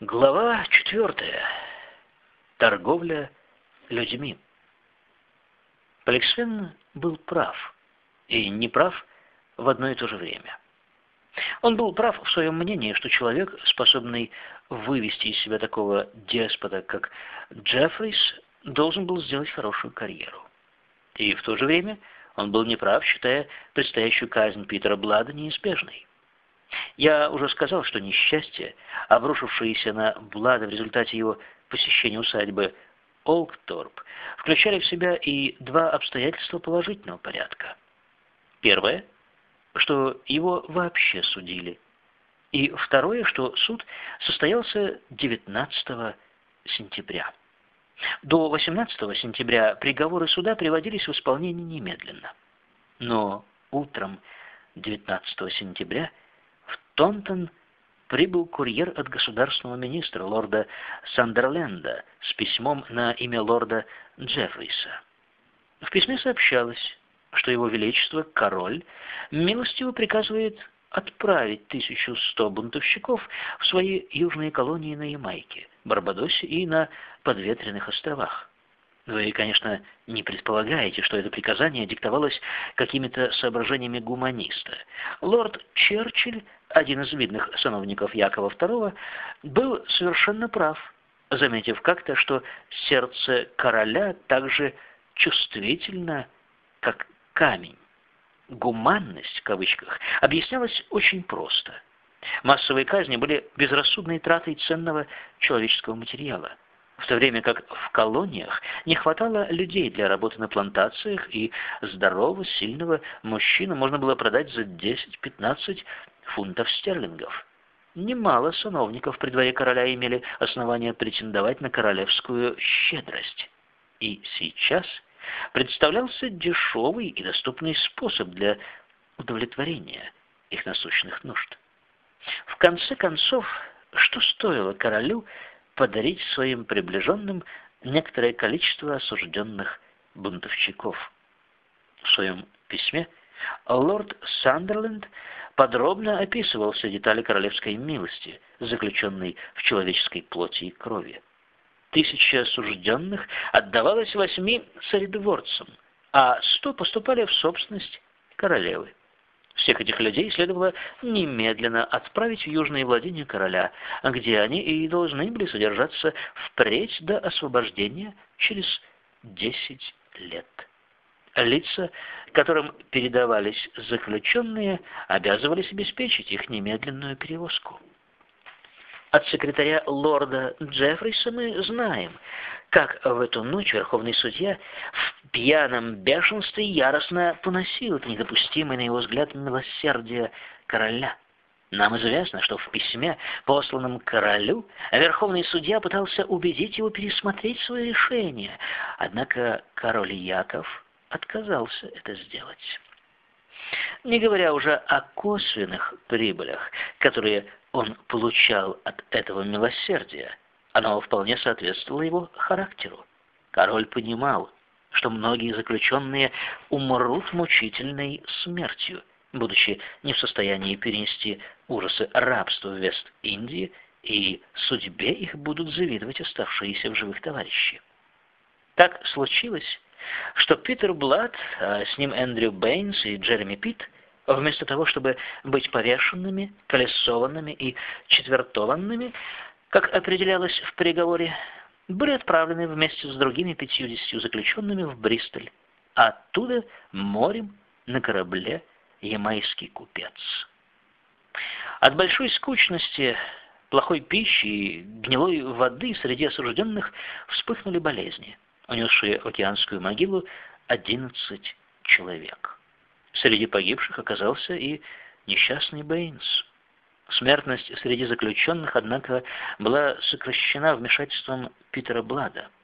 Глава четвертая. Торговля людьми. Поликсвен был прав и не прав в одно и то же время. Он был прав в своем мнении, что человек, способный вывести из себя такого деспота, как Джеффрис, должен был сделать хорошую карьеру. И в то же время он был неправ, считая предстоящую казнь Питера Блада неизбежной. Я уже сказал, что несчастье, обрушившееся на Блада в результате его посещения усадьбы Олкторп, включали в себя и два обстоятельства положительного порядка. Первое, что его вообще судили. И второе, что суд состоялся 19 сентября. До 18 сентября приговоры суда приводились в исполнение немедленно. Но утром 19 сентября в Тонтон прибыл курьер от государственного министра, лорда Сандерленда, с письмом на имя лорда Джеффриса. В письме сообщалось, что его величество, король, милостиво приказывает отправить 1100 бунтовщиков в свои южные колонии на Ямайке, Барбадосе и на подветренных островах. Вы, конечно, не предполагаете, что это приказание диктовалось какими-то соображениями гуманиста. Лорд Черчилль, один из видных сановников Якова II, был совершенно прав, заметив как-то, что сердце короля так же чувствительно, как камень. «Гуманность» в кавычках объяснялась очень просто. Массовые казни были безрассудной тратой ценного человеческого материала – в то время как в колониях не хватало людей для работы на плантациях, и здорового, сильного мужчину можно было продать за 10-15 фунтов стерлингов. Немало сановников при дворе короля имели основания претендовать на королевскую щедрость. И сейчас представлялся дешевый и доступный способ для удовлетворения их насущных нужд. В конце концов, что стоило королю подарить своим приближенным некоторое количество осужденных бунтовщиков. В своем письме лорд Сандерленд подробно описывал все детали королевской милости, заключенной в человеческой плоти и крови. Тысяча осужденных отдавалось восьми царедворцам, а сто поступали в собственность королевы. Всех этих людей следовало немедленно отправить в южные владения короля, где они и должны были содержаться впредь до освобождения через десять лет. Лица, которым передавались заключенные, обязывались обеспечить их немедленную перевозку. От секретаря лорда Джеффриса мы знаем, как в эту ночь верховный судья в пьяном бешенстве яростно поносил недопустимый, на его взгляд, милосердие короля. Нам известно, что в письме, посланном королю, верховный судья пытался убедить его пересмотреть свое решение, однако король Яков отказался это сделать. Не говоря уже о косвенных прибылях, которые он получал от этого милосердия. Оно вполне соответствовало его характеру. Король понимал, что многие заключенные умрут мучительной смертью, будучи не в состоянии перенести ужасы рабства в Вест-Индии, и судьбе их будут завидовать оставшиеся в живых товарищи. Так случилось, что Питер Блад, а с ним Эндрю Бэйнс и Джереми Питт Вместо того, чтобы быть повешенными, колесованными и четвертованными, как определялось в приговоре, были отправлены вместе с другими пятьюдесятью заключенными в Бристоль, а оттуда морем на корабле ямайский купец. От большой скучности, плохой пищи и гнилой воды среди осужденных вспыхнули болезни, унесшие океанскую могилу одиннадцать человек. Среди погибших оказался и несчастный Бэйнс. Смертность среди заключенных, однако, была сокращена вмешательством Питера Блада –